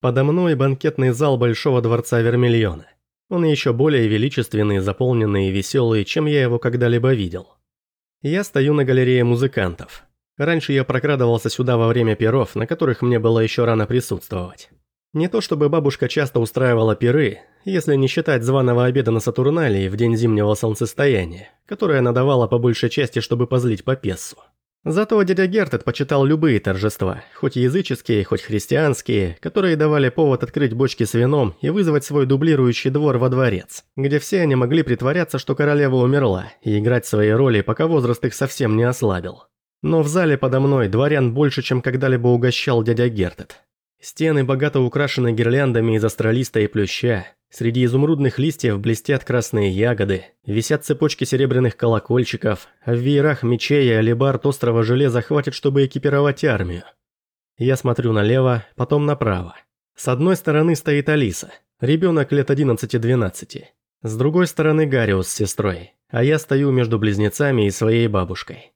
Подо мной банкетный зал Большого дворца Вермильона. Он еще более величественный, заполненный и веселый, чем я его когда-либо видел. Я стою на галерее музыкантов. Раньше я прокрадывался сюда во время перов, на которых мне было еще рано присутствовать. Не то чтобы бабушка часто устраивала пиры, если не считать званого обеда на Сатурналии в день зимнего солнцестояния, которое она давала по большей части, чтобы позлить по пессу. Зато дядя Герт почитал любые торжества, хоть языческие, хоть христианские, которые давали повод открыть бочки с вином и вызвать свой дублирующий двор во дворец, где все они могли притворяться, что королева умерла, и играть свои роли, пока возраст их совсем не ослабил. Но в зале подо мной дворян больше, чем когда-либо угощал дядя Гертет. Стены богато украшены гирляндами из астролиста и плюща, Среди изумрудных листьев блестят красные ягоды, висят цепочки серебряных колокольчиков, а в веерах мечей и алибард острого железа хватит, чтобы экипировать армию. Я смотрю налево, потом направо. С одной стороны стоит Алиса, ребенок лет 11-12. С другой стороны Гариус с сестрой, а я стою между близнецами и своей бабушкой.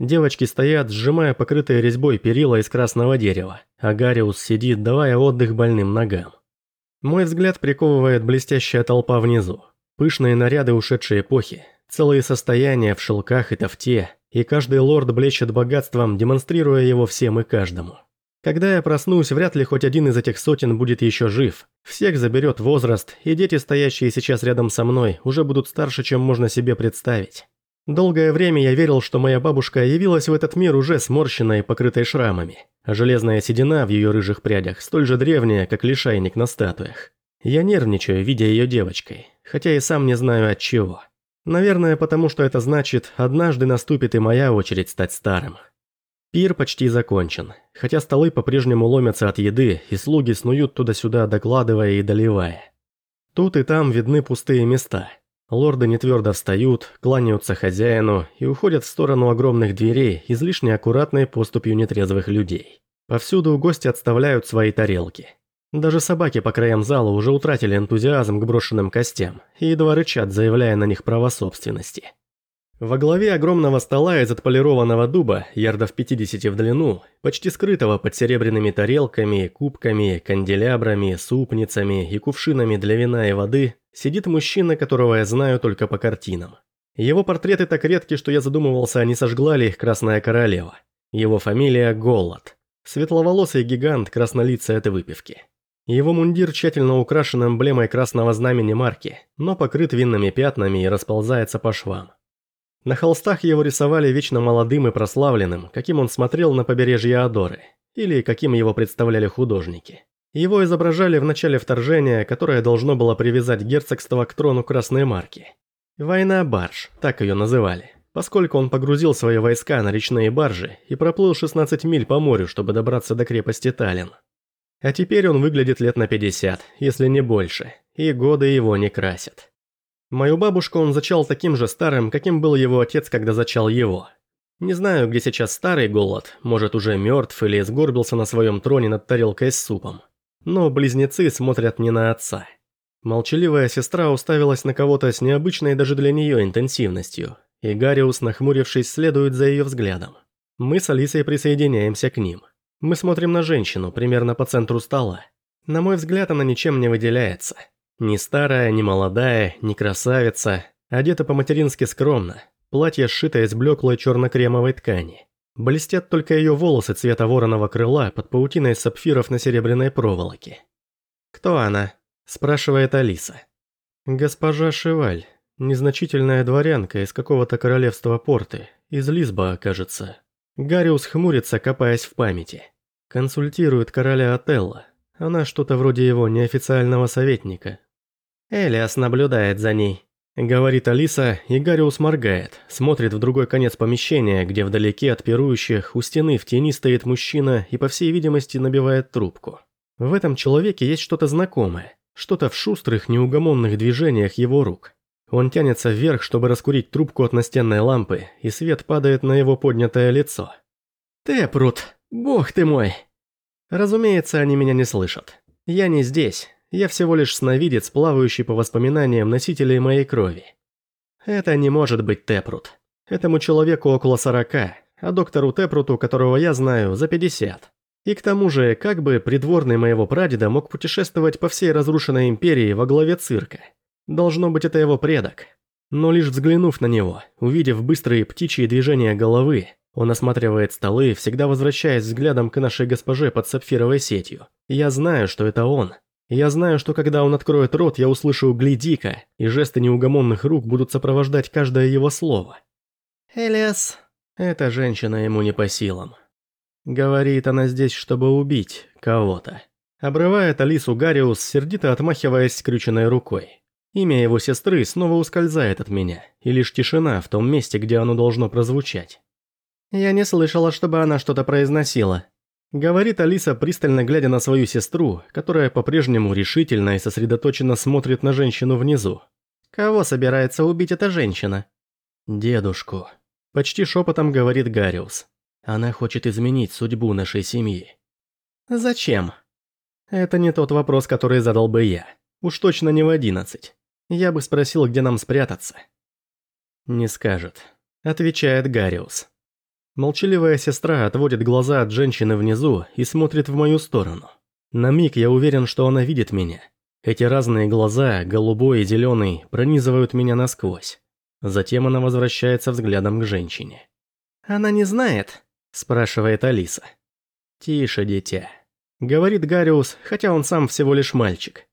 Девочки стоят, сжимая покрытые резьбой перила из красного дерева, а Гариус сидит, давая отдых больным ногам. Мой взгляд приковывает блестящая толпа внизу. Пышные наряды ушедшей эпохи, целые состояния в шелках и тофте, и каждый лорд блещет богатством, демонстрируя его всем и каждому. Когда я проснусь, вряд ли хоть один из этих сотен будет еще жив. Всех заберет возраст, и дети, стоящие сейчас рядом со мной, уже будут старше, чем можно себе представить. Долгое время я верил, что моя бабушка явилась в этот мир уже сморщенной и покрытой шрамами, а железная седина в ее рыжих прядях столь же древняя, как лишайник на статуях. Я нервничаю, видя ее девочкой, хотя и сам не знаю от чего. Наверное, потому что это значит, однажды наступит и моя очередь стать старым. Пир почти закончен, хотя столы по-прежнему ломятся от еды, и слуги снуют туда-сюда, докладывая и доливая. Тут и там видны пустые места – Лорды нетвердо встают, кланяются хозяину и уходят в сторону огромных дверей, излишне аккуратной поступью нетрезвых людей. Повсюду гости отставляют свои тарелки. Даже собаки по краям зала уже утратили энтузиазм к брошенным костям и едва рычат, заявляя на них право собственности. Во главе огромного стола из отполированного дуба, ярдов 50 в длину, почти скрытого под серебряными тарелками, кубками, канделябрами, супницами и кувшинами для вина и воды, сидит мужчина, которого я знаю только по картинам. Его портреты так редки, что я задумывался, а не сожгла ли их Красная Королева. Его фамилия Голод. Светловолосый гигант, краснолицый от выпивки. Его мундир тщательно украшен эмблемой красного знамени марки, но покрыт винными пятнами и расползается по швам. На холстах его рисовали вечно молодым и прославленным, каким он смотрел на побережье Адоры, или каким его представляли художники. Его изображали в начале вторжения, которое должно было привязать герцогство к трону Красной Марки. «Война барж», так ее называли, поскольку он погрузил свои войска на речные баржи и проплыл 16 миль по морю, чтобы добраться до крепости Таллин. А теперь он выглядит лет на 50, если не больше, и годы его не красят. Мою бабушку он зачал таким же старым, каким был его отец, когда зачал его. Не знаю, где сейчас старый голод, может уже мертв или сгорбился на своем троне над тарелкой с супом. Но близнецы смотрят не на отца. Молчаливая сестра уставилась на кого-то с необычной даже для нее интенсивностью, и Гариус, нахмурившись, следует за ее взглядом. Мы с Алисой присоединяемся к ним. Мы смотрим на женщину, примерно по центру стола. На мой взгляд, она ничем не выделяется. Ни старая, ни молодая, ни красавица, одета по-матерински скромно, платье сшито из блеклой черно-кремовой ткани. Блестят только ее волосы цвета вороного крыла под паутиной сапфиров на серебряной проволоке. «Кто она?» – спрашивает Алиса. «Госпожа Шеваль, незначительная дворянка из какого-то королевства порты, из Лисба, кажется». Гариус хмурится, копаясь в памяти. Консультирует короля Отелла. Она что-то вроде его неофициального советника, «Элиас наблюдает за ней», — говорит Алиса, и Гариус моргает, смотрит в другой конец помещения, где вдалеке от пирующих у стены в тени стоит мужчина и, по всей видимости, набивает трубку. В этом человеке есть что-то знакомое, что-то в шустрых, неугомонных движениях его рук. Он тянется вверх, чтобы раскурить трубку от настенной лампы, и свет падает на его поднятое лицо. «Тепрут, бог ты мой!» Разумеется, они меня не слышат. Я не здесь, я всего лишь сновидец, плавающий по воспоминаниям носителей моей крови. Это не может быть Тепрут. Этому человеку около сорока, а доктору Тепруту, которого я знаю, за пятьдесят. И к тому же, как бы придворный моего прадеда мог путешествовать по всей разрушенной империи во главе цирка? Должно быть, это его предок. Но лишь взглянув на него, увидев быстрые птичьи движения головы, он осматривает столы, всегда возвращаясь взглядом к нашей госпоже под сапфировой сетью. Я знаю, что это он. Я знаю, что когда он откроет рот, я услышу «гляди-ка», и жесты неугомонных рук будут сопровождать каждое его слово. Элиас, эта женщина ему не по силам. Говорит, она здесь, чтобы убить кого-то. Обрывает Алису Гариус, сердито отмахиваясь скрюченной рукой. Имя его сестры снова ускользает от меня, и лишь тишина в том месте, где оно должно прозвучать. «Я не слышала, чтобы она что-то произносила», — говорит Алиса, пристально глядя на свою сестру, которая по-прежнему решительно и сосредоточенно смотрит на женщину внизу. «Кого собирается убить эта женщина?» «Дедушку», — почти шепотом говорит Гариус. Она хочет изменить судьбу нашей семьи. Зачем? Это не тот вопрос, который задал бы я. Уж точно не в одиннадцать. Я бы спросил, где нам спрятаться. Не скажет. Отвечает Гариус. Молчаливая сестра отводит глаза от женщины внизу и смотрит в мою сторону. На миг я уверен, что она видит меня. Эти разные глаза, голубой и зеленый, пронизывают меня насквозь. Затем она возвращается взглядом к женщине. «Она не знает?» – спрашивает Алиса. «Тише, дитя», – говорит Гариус, хотя он сам всего лишь мальчик.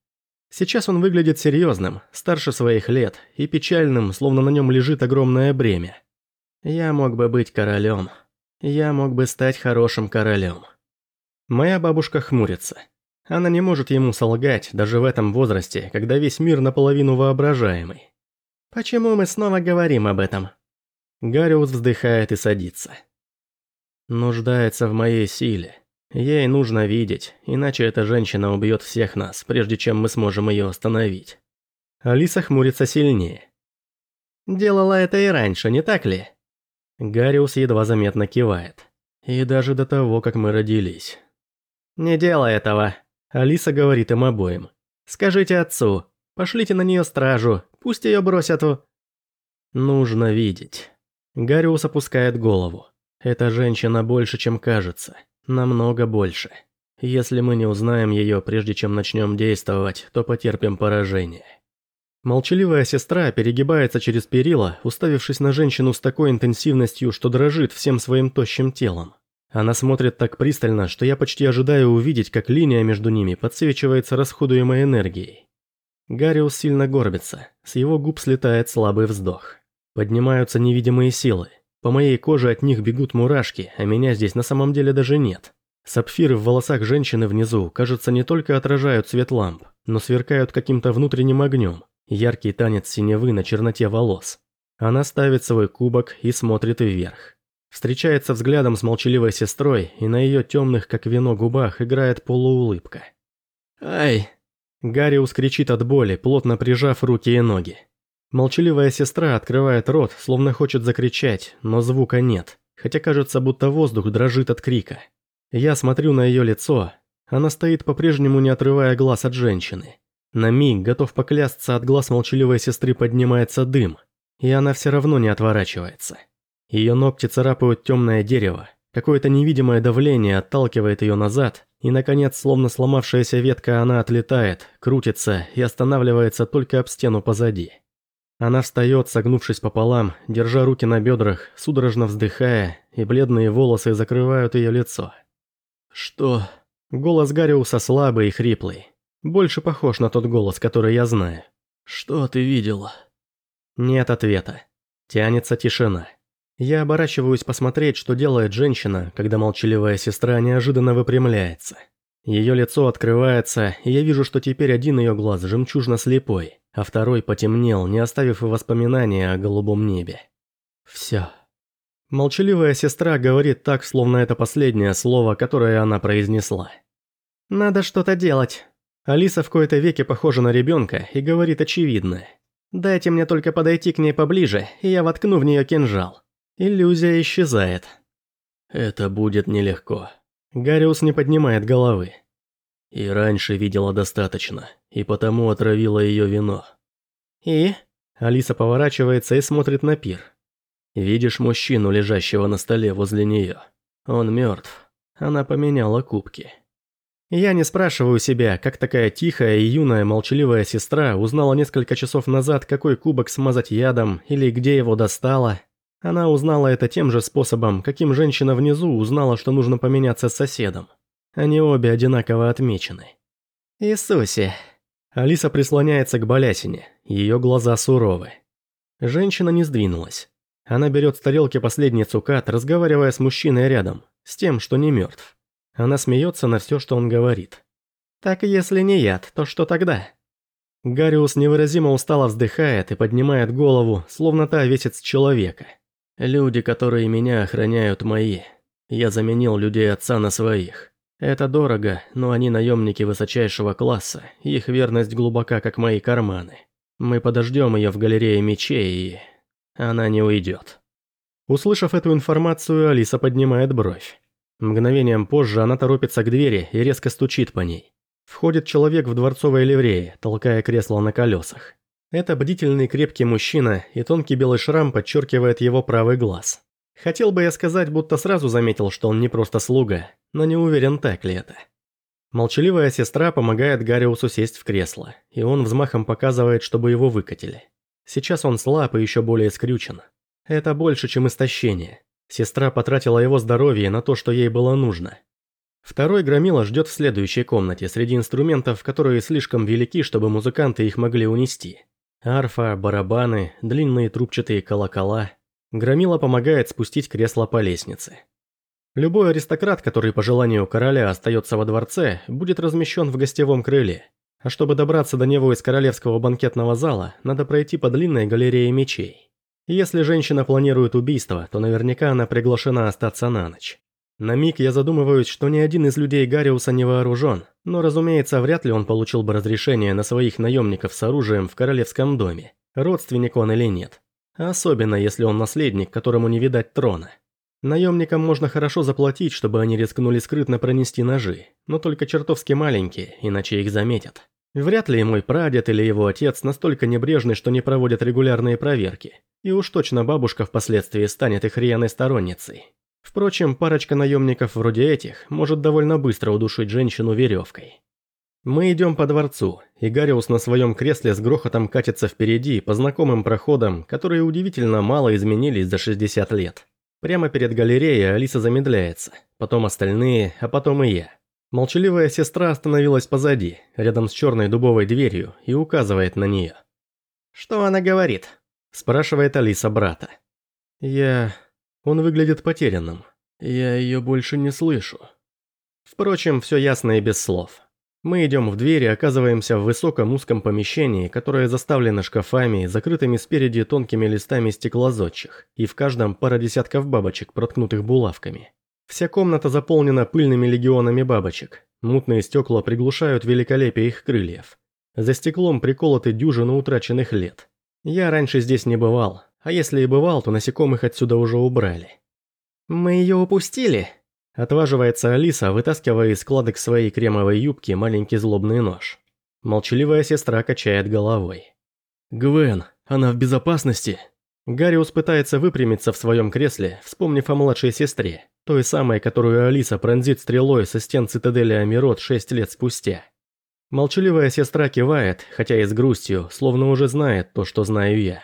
Сейчас он выглядит серьезным, старше своих лет, и печальным, словно на нем лежит огромное бремя. Я мог бы быть королем. Я мог бы стать хорошим королем. Моя бабушка хмурится. Она не может ему солгать, даже в этом возрасте, когда весь мир наполовину воображаемый. «Почему мы снова говорим об этом?» Гариус вздыхает и садится. Нуждается в моей силе. Ей нужно видеть, иначе эта женщина убьет всех нас, прежде чем мы сможем ее остановить. Алиса хмурится сильнее. Делала это и раньше, не так ли? Гариус едва заметно кивает. И даже до того, как мы родились. «Не делай этого», – Алиса говорит им обоим. «Скажите отцу, пошлите на нее стражу, пусть ее бросят в...» Нужно видеть. Гариус опускает голову. Эта женщина больше, чем кажется. Намного больше. Если мы не узнаем ее, прежде чем начнем действовать, то потерпим поражение. Молчаливая сестра перегибается через перила, уставившись на женщину с такой интенсивностью, что дрожит всем своим тощим телом. Она смотрит так пристально, что я почти ожидаю увидеть, как линия между ними подсвечивается расходуемой энергией. Гариус сильно горбится, с его губ слетает слабый вздох. Поднимаются невидимые силы, по моей коже от них бегут мурашки, а меня здесь на самом деле даже нет. Сапфиры в волосах женщины внизу, кажется, не только отражают свет ламп, но сверкают каким-то внутренним огнем. Яркий танец синевы на черноте волос. Она ставит свой кубок и смотрит вверх. Встречается взглядом с молчаливой сестрой, и на ее темных, как вино, губах играет полуулыбка. «Ай!» Гарриус кричит от боли, плотно прижав руки и ноги. Молчаливая сестра открывает рот, словно хочет закричать, но звука нет, хотя кажется, будто воздух дрожит от крика. Я смотрю на ее лицо. Она стоит по-прежнему, не отрывая глаз от женщины. На миг, готов поклясться, от глаз молчаливой сестры поднимается дым, и она все равно не отворачивается. Ее ногти царапают темное дерево, какое-то невидимое давление отталкивает ее назад, и, наконец, словно сломавшаяся ветка, она отлетает, крутится и останавливается только об стену позади. Она встает, согнувшись пополам, держа руки на бедрах, судорожно вздыхая, и бледные волосы закрывают ее лицо. «Что?» Голос Гариуса слабый и хриплый. Больше похож на тот голос, который я знаю. «Что ты видела?» Нет ответа. Тянется тишина. Я оборачиваюсь посмотреть, что делает женщина, когда молчаливая сестра неожиданно выпрямляется. Ее лицо открывается, и я вижу, что теперь один ее глаз жемчужно слепой, а второй потемнел, не оставив и воспоминания о голубом небе. Все. Молчаливая сестра говорит так, словно это последнее слово, которое она произнесла. «Надо что-то делать». Алиса в кои-то веке похожа на ребенка и говорит очевидное. «Дайте мне только подойти к ней поближе, и я воткну в нее кинжал». Иллюзия исчезает. Это будет нелегко. Гариус не поднимает головы. И раньше видела достаточно, и потому отравила ее вино. И? Алиса поворачивается и смотрит на пир. Видишь мужчину, лежащего на столе возле нее? Он мертв. Она поменяла кубки. Я не спрашиваю себя, как такая тихая и юная молчаливая сестра узнала несколько часов назад, какой кубок смазать ядом или где его достала. Она узнала это тем же способом, каким женщина внизу узнала, что нужно поменяться с соседом. Они обе одинаково отмечены. «Иисусе!» Алиса прислоняется к балясине, ее глаза суровы. Женщина не сдвинулась. Она берет с тарелки последний цукат, разговаривая с мужчиной рядом, с тем, что не мертв. Она смеется на все, что он говорит. «Так если не яд, то что тогда?» Гариус невыразимо устало вздыхает и поднимает голову, словно та весит с человека. «Люди, которые меня охраняют, мои. Я заменил людей отца на своих. Это дорого, но они наемники высочайшего класса, их верность глубока, как мои карманы. Мы подождем ее в галерее мечей, и... она не уйдет». Услышав эту информацию, Алиса поднимает бровь. Мгновением позже она торопится к двери и резко стучит по ней. Входит человек в дворцовой ливрее, толкая кресло на колесах. Это бдительный крепкий мужчина, и тонкий белый шрам подчеркивает его правый глаз. Хотел бы я сказать, будто сразу заметил, что он не просто слуга, но не уверен, так ли это. Молчаливая сестра помогает Гариусу сесть в кресло, и он взмахом показывает, чтобы его выкатили. Сейчас он слаб и еще более скрючен. Это больше, чем истощение. Сестра потратила его здоровье на то, что ей было нужно. Второй громила ждет в следующей комнате среди инструментов, которые слишком велики, чтобы музыканты их могли унести. Арфа, барабаны, длинные трубчатые колокола. Громила помогает спустить кресло по лестнице. Любой аристократ, который по желанию короля остается во дворце, будет размещен в гостевом крыле. А чтобы добраться до него из королевского банкетного зала, надо пройти по длинной галерее мечей. Если женщина планирует убийство, то наверняка она приглашена остаться на ночь. На миг я задумываюсь, что ни один из людей Гариуса не вооружен, но, разумеется, вряд ли он получил бы разрешение на своих наемников с оружием в королевском доме, родственник он или нет. Особенно, если он наследник, которому не видать трона. Наемникам можно хорошо заплатить, чтобы они рискнули скрытно пронести ножи, но только чертовски маленькие, иначе их заметят. Вряд ли мой прадед или его отец настолько небрежны, что не проводят регулярные проверки. И уж точно бабушка впоследствии станет их рьяной сторонницей. Впрочем, парочка наемников вроде этих может довольно быстро удушить женщину веревкой. Мы идем по дворцу, и Гариус на своем кресле с грохотом катится впереди по знакомым проходам, которые удивительно мало изменились за 60 лет. Прямо перед галереей Алиса замедляется, потом остальные, а потом и я. Молчаливая сестра остановилась позади, рядом с черной дубовой дверью, и указывает на нее. «Что она говорит?» – спрашивает Алиса брата. «Я...» Он выглядит потерянным. «Я ее больше не слышу». Впрочем, все ясно и без слов. Мы идем в дверь и оказываемся в высоком узком помещении, которое заставлено шкафами, закрытыми спереди тонкими листами стеклозодчих, и в каждом пара десятков бабочек, проткнутых булавками. Вся комната заполнена пыльными легионами бабочек. Мутные стекла приглушают великолепие их крыльев. За стеклом приколоты дюжины утраченных лет. Я раньше здесь не бывал, а если и бывал, то насекомых отсюда уже убрали. «Мы ее упустили?» Отваживается Алиса, вытаскивая из складок своей кремовой юбки маленький злобный нож. Молчаливая сестра качает головой. «Гвен, она в безопасности?» Гариус пытается выпрямиться в своем кресле, вспомнив о младшей сестре, той самой, которую Алиса пронзит стрелой со стен цитадели Амирот шесть лет спустя. Молчаливая сестра кивает, хотя и с грустью, словно уже знает то, что знаю я.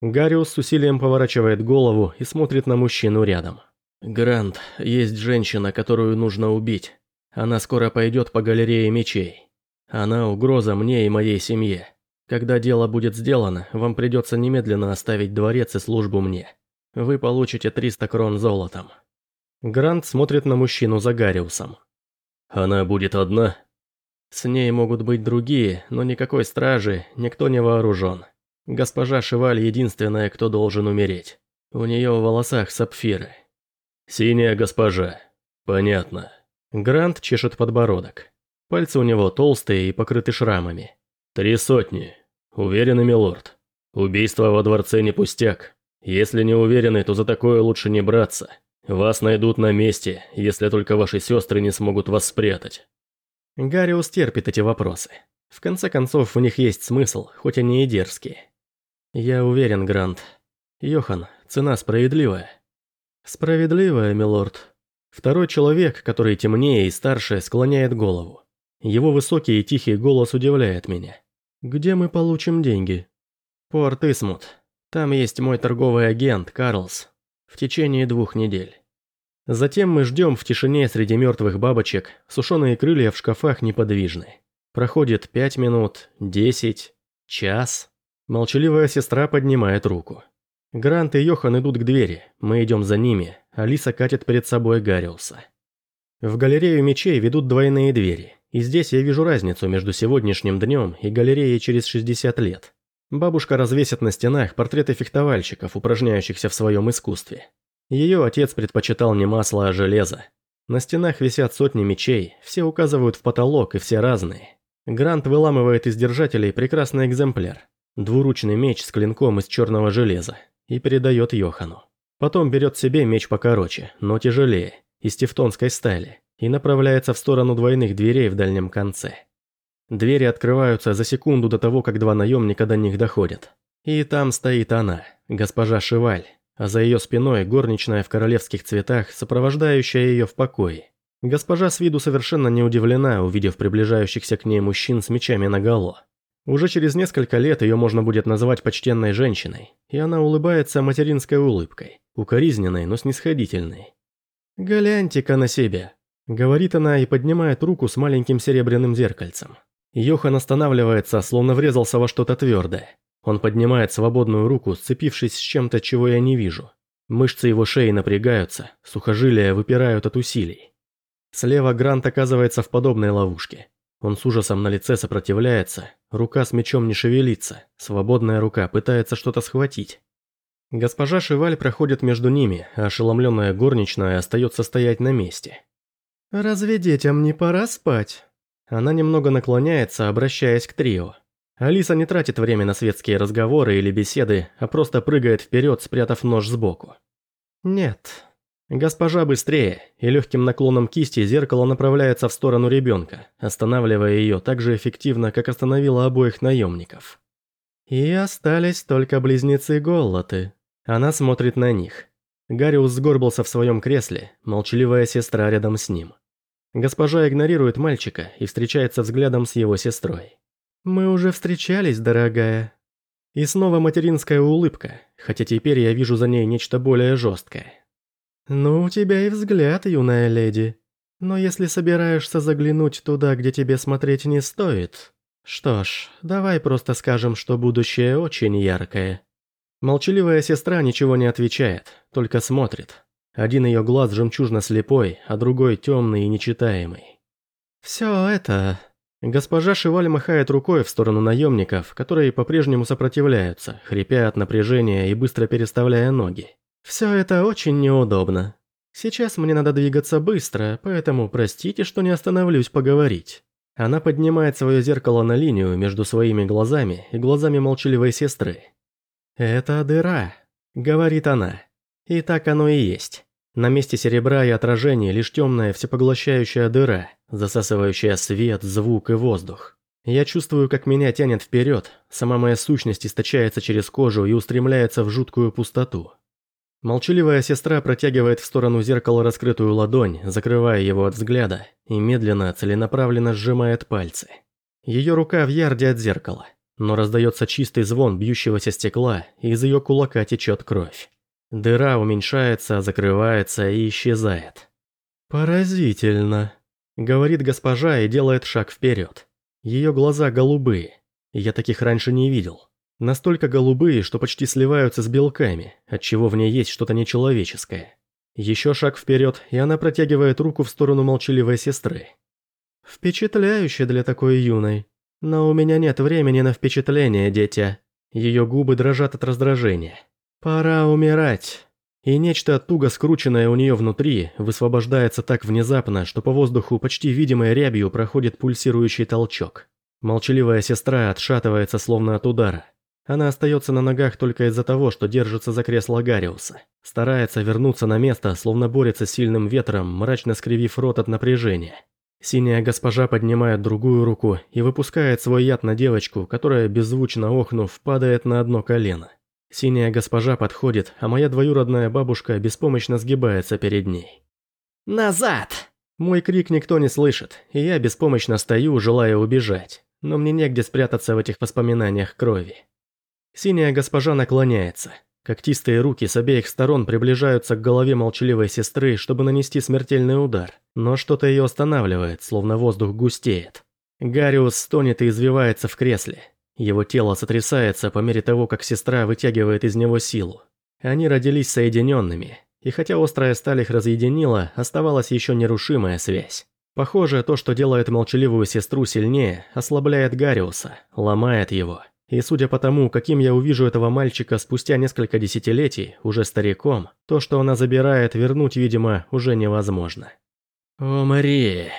Гариус с усилием поворачивает голову и смотрит на мужчину рядом. «Грант, есть женщина, которую нужно убить. Она скоро пойдет по галерее мечей. Она угроза мне и моей семье. Когда дело будет сделано, вам придется немедленно оставить дворец и службу мне. Вы получите 300 крон золотом». Грант смотрит на мужчину за Гариусом. «Она будет одна?» «С ней могут быть другие, но никакой стражи, никто не вооружен. Госпожа Шеваль единственная, кто должен умереть. У нее в волосах сапфиры». «Синяя госпожа. Понятно». Грант чешет подбородок. Пальцы у него толстые и покрыты шрамами. «Три сотни. Уверены, милорд. Убийство во дворце не пустяк. Если не уверены, то за такое лучше не браться. Вас найдут на месте, если только ваши сестры не смогут вас спрятать. Гариус терпит эти вопросы. В конце концов, в них есть смысл, хоть они и дерзкие. Я уверен, Грант. Йохан, цена справедливая. Справедливая, милорд. Второй человек, который темнее и старше, склоняет голову. Его высокий и тихий голос удивляет меня. «Где мы получим деньги?» «Порт Исмут. Там есть мой торговый агент, Карлс. В течение двух недель». Затем мы ждем в тишине среди мертвых бабочек, сушеные крылья в шкафах неподвижны. Проходит пять минут, десять, час. Молчаливая сестра поднимает руку. Грант и Йохан идут к двери, мы идем за ними, Алиса катит перед собой Гариуса. В галерею мечей ведут двойные двери, и здесь я вижу разницу между сегодняшним днем и галереей через 60 лет. Бабушка развесит на стенах портреты фехтовальщиков, упражняющихся в своем искусстве. Ее отец предпочитал не масло, а железо. На стенах висят сотни мечей, все указывают в потолок и все разные. Грант выламывает из держателей прекрасный экземпляр. Двуручный меч с клинком из черного железа и передает Йохану. Потом берет себе меч покороче, но тяжелее, из тевтонской стали, и направляется в сторону двойных дверей в дальнем конце. Двери открываются за секунду до того, как два наемника до них доходят. И там стоит она, госпожа Шиваль, а за ее спиной горничная в королевских цветах, сопровождающая ее в покое. Госпожа с виду совершенно не удивлена, увидев приближающихся к ней мужчин с мечами наголо. Уже через несколько лет ее можно будет назвать почтенной женщиной, и она улыбается материнской улыбкой, укоризненной, но снисходительной. «Гляньте-ка на себя», — говорит она и поднимает руку с маленьким серебряным зеркальцем. Йохан останавливается, словно врезался во что-то твердое. Он поднимает свободную руку, сцепившись с чем-то, чего я не вижу. Мышцы его шеи напрягаются, сухожилия выпирают от усилий. Слева Грант оказывается в подобной ловушке. Он с ужасом на лице сопротивляется, рука с мечом не шевелится, свободная рука пытается что-то схватить. Госпожа Шиваль проходит между ними, а ошеломленная горничная остается стоять на месте. «Разве детям не пора спать?» Она немного наклоняется, обращаясь к трио. Алиса не тратит время на светские разговоры или беседы, а просто прыгает вперед, спрятав нож сбоку. «Нет, Госпожа быстрее, и легким наклоном кисти зеркало направляется в сторону ребенка, останавливая ее так же эффективно, как остановила обоих наемников. И остались только близнецы Голлоты. Она смотрит на них. Гариус сгорбился в своем кресле, молчаливая сестра рядом с ним. Госпожа игнорирует мальчика и встречается взглядом с его сестрой. «Мы уже встречались, дорогая». И снова материнская улыбка, хотя теперь я вижу за ней нечто более жесткое. «Ну, у тебя и взгляд, юная леди. Но если собираешься заглянуть туда, где тебе смотреть не стоит... Что ж, давай просто скажем, что будущее очень яркое». Молчаливая сестра ничего не отвечает, только смотрит. Один ее глаз жемчужно-слепой, а другой темный и нечитаемый. «Все это...» Госпожа Шиваль махает рукой в сторону наемников, которые по-прежнему сопротивляются, хрипя от напряжения и быстро переставляя ноги. Все это очень неудобно. Сейчас мне надо двигаться быстро, поэтому простите, что не остановлюсь поговорить. Она поднимает свое зеркало на линию между своими глазами и глазами молчаливой сестры. «Это дыра», — говорит она. И так оно и есть. На месте серебра и отражения лишь темная всепоглощающая дыра, засасывающая свет, звук и воздух. Я чувствую, как меня тянет вперед, сама моя сущность источается через кожу и устремляется в жуткую пустоту. Молчаливая сестра протягивает в сторону зеркала раскрытую ладонь, закрывая его от взгляда, и медленно, целенаправленно сжимает пальцы. Ее рука в ярде от зеркала, но раздается чистый звон бьющегося стекла, и из ее кулака течет кровь. Дыра уменьшается, закрывается и исчезает. «Поразительно», — говорит госпожа и делает шаг вперед. Ее глаза голубые, я таких раньше не видел. Настолько голубые, что почти сливаются с белками, отчего в ней есть что-то нечеловеческое. Еще шаг вперед, и она протягивает руку в сторону молчаливой сестры. Впечатляюще для такой юной. Но у меня нет времени на впечатление, дитя. Ее губы дрожат от раздражения. Пора умирать. И нечто туго скрученное у нее внутри высвобождается так внезапно, что по воздуху почти видимой рябью проходит пульсирующий толчок. Молчаливая сестра отшатывается словно от удара. Она остается на ногах только из-за того, что держится за кресло Гариуса. Старается вернуться на место, словно борется с сильным ветром, мрачно скривив рот от напряжения. Синяя госпожа поднимает другую руку и выпускает свой яд на девочку, которая, беззвучно охнув, падает на одно колено. Синяя госпожа подходит, а моя двоюродная бабушка беспомощно сгибается перед ней. «Назад!» Мой крик никто не слышит, и я беспомощно стою, желая убежать, но мне негде спрятаться в этих воспоминаниях крови. Синяя госпожа наклоняется. Когтистые руки с обеих сторон приближаются к голове молчаливой сестры, чтобы нанести смертельный удар, но что-то ее останавливает, словно воздух густеет. Гариус стонет и извивается в кресле. Его тело сотрясается по мере того, как сестра вытягивает из него силу. Они родились соединенными, и хотя острая сталь их разъединила, оставалась еще нерушимая связь. Похоже, то, что делает молчаливую сестру сильнее, ослабляет Гариуса, ломает его. И судя по тому, каким я увижу этого мальчика спустя несколько десятилетий, уже стариком, то, что она забирает, вернуть, видимо, уже невозможно. «О, Мария!»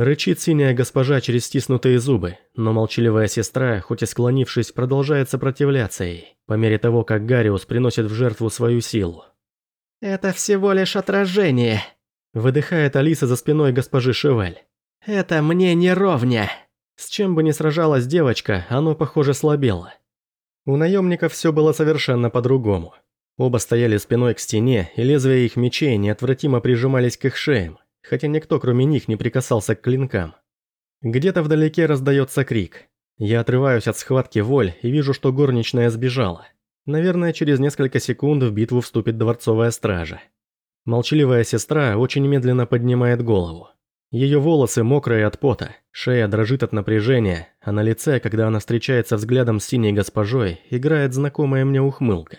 Рычит синяя госпожа через стиснутые зубы, но молчаливая сестра, хоть и склонившись, продолжает сопротивляться ей, по мере того, как Гариус приносит в жертву свою силу. «Это всего лишь отражение», – выдыхает Алиса за спиной госпожи Шевель. «Это мне не ровня». С чем бы ни сражалась девочка, оно, похоже, слабело. У наемников все было совершенно по-другому. Оба стояли спиной к стене, и лезвия их мечей неотвратимо прижимались к их шеям, хотя никто кроме них не прикасался к клинкам. Где-то вдалеке раздается крик. Я отрываюсь от схватки воль и вижу, что горничная сбежала. Наверное, через несколько секунд в битву вступит дворцовая стража. Молчаливая сестра очень медленно поднимает голову. Ее волосы мокрые от пота, шея дрожит от напряжения, а на лице, когда она встречается взглядом с синей госпожой, играет знакомая мне ухмылка.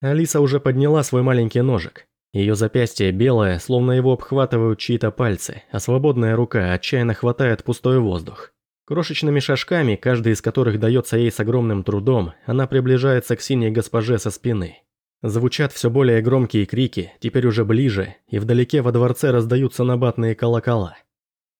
Алиса уже подняла свой маленький ножик, ее запястье белое, словно его обхватывают чьи-то пальцы, а свободная рука отчаянно хватает пустой воздух. Крошечными шажками, каждый из которых дается ей с огромным трудом, она приближается к синей госпоже со спины. Звучат все более громкие крики, теперь уже ближе, и вдалеке во дворце раздаются набатные колокола.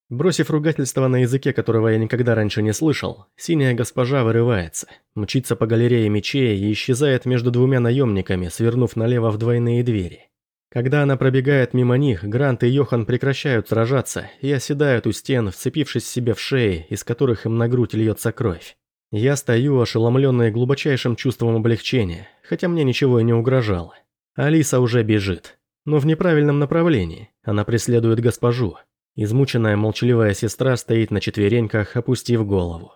Бросив ругательство на языке, которого я никогда раньше не слышал, синяя госпожа вырывается, мчится по галерее мечей и исчезает между двумя наемниками, свернув налево в двойные двери. Когда она пробегает мимо них, Грант и Йохан прекращают сражаться и оседают у стен, вцепившись себе в шеи, из которых им на грудь льется кровь. Я стою, ошеломленный глубочайшим чувством облегчения, хотя мне ничего и не угрожало. Алиса уже бежит. Но в неправильном направлении. Она преследует госпожу. Измученная молчаливая сестра стоит на четвереньках, опустив голову.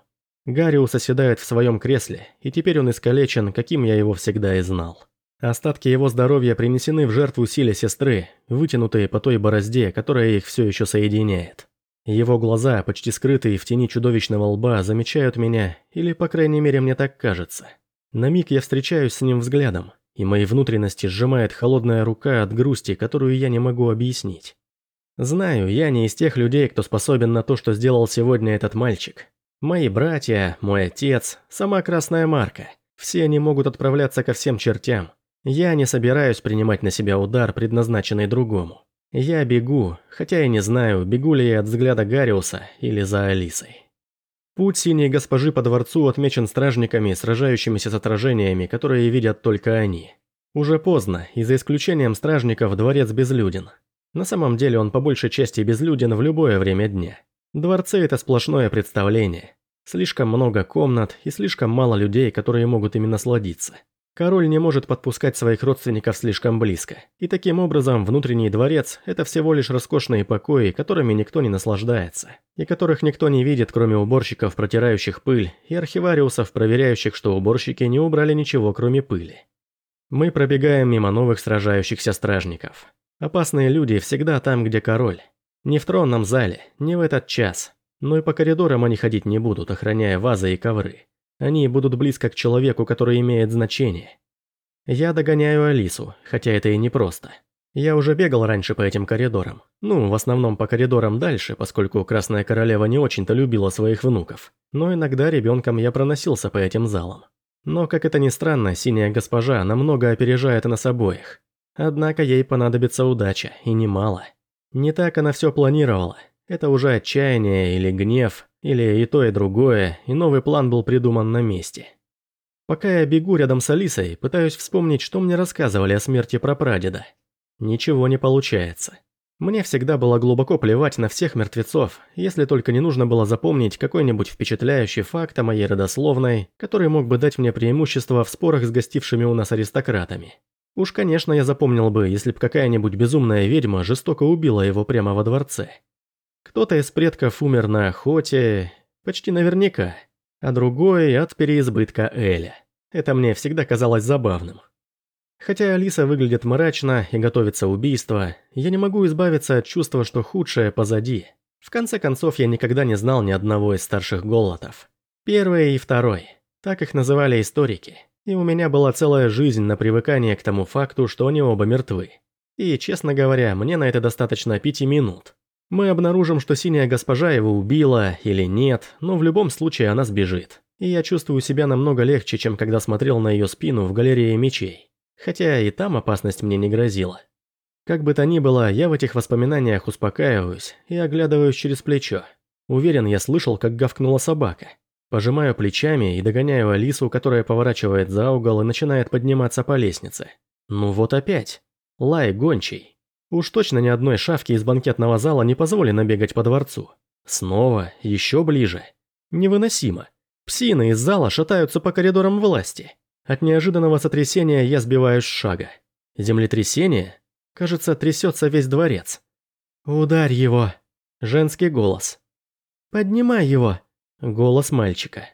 Гариус оседает в своем кресле, и теперь он искалечен, каким я его всегда и знал. Остатки его здоровья принесены в жертву силе сестры, вытянутые по той борозде, которая их все еще соединяет. Его глаза, почти скрытые в тени чудовищного лба, замечают меня, или, по крайней мере, мне так кажется. На миг я встречаюсь с ним взглядом, и мои внутренности сжимает холодная рука от грусти, которую я не могу объяснить. Знаю, я не из тех людей, кто способен на то, что сделал сегодня этот мальчик. Мои братья, мой отец, сама Красная Марка. Все они могут отправляться ко всем чертям. Я не собираюсь принимать на себя удар, предназначенный другому. Я бегу, хотя и не знаю, бегу ли я от взгляда Гариуса или за Алисой. Путь синей госпожи по дворцу отмечен стражниками, сражающимися с отражениями, которые видят только они. Уже поздно, и за исключением стражников дворец безлюден. На самом деле он по большей части безлюден в любое время дня. Дворцы – это сплошное представление. Слишком много комнат и слишком мало людей, которые могут ими насладиться. Король не может подпускать своих родственников слишком близко, и таким образом внутренний дворец – это всего лишь роскошные покои, которыми никто не наслаждается, и которых никто не видит, кроме уборщиков, протирающих пыль, и архивариусов, проверяющих, что уборщики не убрали ничего, кроме пыли. Мы пробегаем мимо новых сражающихся стражников. Опасные люди всегда там, где король. Не в тронном зале, не в этот час, но и по коридорам они ходить не будут, охраняя вазы и ковры. Они будут близко к человеку, который имеет значение. Я догоняю Алису, хотя это и непросто. Я уже бегал раньше по этим коридорам. Ну, в основном по коридорам дальше, поскольку Красная Королева не очень-то любила своих внуков. Но иногда ребенком я проносился по этим залам. Но, как это ни странно, Синяя Госпожа намного опережает нас обоих. Однако ей понадобится удача, и немало. Не так она все планировала. Это уже отчаяние или гнев, или и то, и другое, и новый план был придуман на месте. Пока я бегу рядом с Алисой, пытаюсь вспомнить, что мне рассказывали о смерти прапрадеда. Ничего не получается. Мне всегда было глубоко плевать на всех мертвецов, если только не нужно было запомнить какой-нибудь впечатляющий факт о моей родословной, который мог бы дать мне преимущество в спорах с гостившими у нас аристократами. Уж, конечно, я запомнил бы, если б какая-нибудь безумная ведьма жестоко убила его прямо во дворце. Кто-то из предков умер на охоте, почти наверняка, а другой от переизбытка Эля. Это мне всегда казалось забавным. Хотя Алиса выглядит мрачно и готовится убийство, я не могу избавиться от чувства, что худшее позади. В конце концов, я никогда не знал ни одного из старших голлотов. Первый и второй. Так их называли историки. И у меня была целая жизнь на привыкание к тому факту, что они оба мертвы. И, честно говоря, мне на это достаточно пяти минут. Мы обнаружим, что синяя госпожа его убила или нет, но в любом случае она сбежит. И я чувствую себя намного легче, чем когда смотрел на ее спину в галерее мечей. Хотя и там опасность мне не грозила. Как бы то ни было, я в этих воспоминаниях успокаиваюсь и оглядываюсь через плечо. Уверен, я слышал, как гавкнула собака. Пожимаю плечами и догоняю Алису, которая поворачивает за угол и начинает подниматься по лестнице. Ну вот опять. Лай гончий. Уж точно ни одной шавки из банкетного зала не позволено бегать по дворцу. Снова, еще ближе. Невыносимо. Псины из зала шатаются по коридорам власти. От неожиданного сотрясения я сбиваюсь с шага. Землетрясение? Кажется, трясется весь дворец. «Ударь его!» Женский голос. «Поднимай его!» Голос мальчика.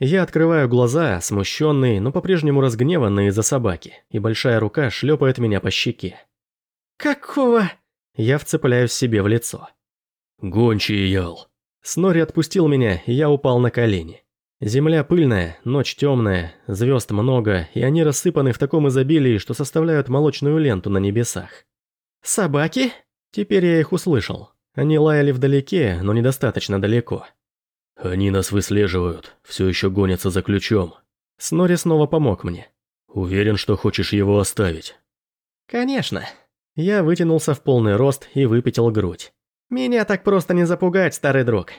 Я открываю глаза, смущенный, но по-прежнему разгневанный из-за собаки, и большая рука шлепает меня по щеке. «Какого?» Я вцепляюсь себе в лицо. «Гончий ял». Снори отпустил меня, и я упал на колени. Земля пыльная, ночь темная, звезд много, и они рассыпаны в таком изобилии, что составляют молочную ленту на небесах. «Собаки?» Теперь я их услышал. Они лаяли вдалеке, но недостаточно далеко. «Они нас выслеживают, все еще гонятся за ключом». Снори снова помог мне. «Уверен, что хочешь его оставить?» «Конечно». Я вытянулся в полный рост и выпятил грудь. «Меня так просто не запугать, старый друг».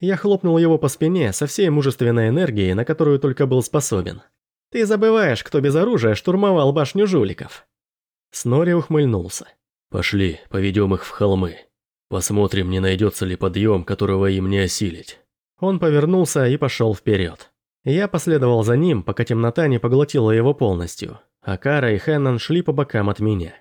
Я хлопнул его по спине со всей мужественной энергией, на которую только был способен. «Ты забываешь, кто без оружия штурмовал башню жуликов». Снори ухмыльнулся. «Пошли, поведем их в холмы. Посмотрим, не найдется ли подъем, которого им не осилить». Он повернулся и пошел вперед. Я последовал за ним, пока темнота не поглотила его полностью, а Кара и Хеннон шли по бокам от меня.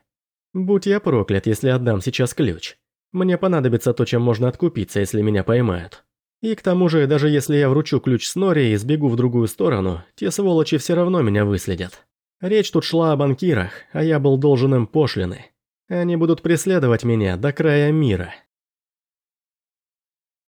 Будь я проклят, если отдам сейчас ключ. Мне понадобится то, чем можно откупиться, если меня поймают. И к тому же, даже если я вручу ключ Снори и сбегу в другую сторону, те сволочи все равно меня выследят. Речь тут шла о банкирах, а я был должен им пошлины. Они будут преследовать меня до края мира.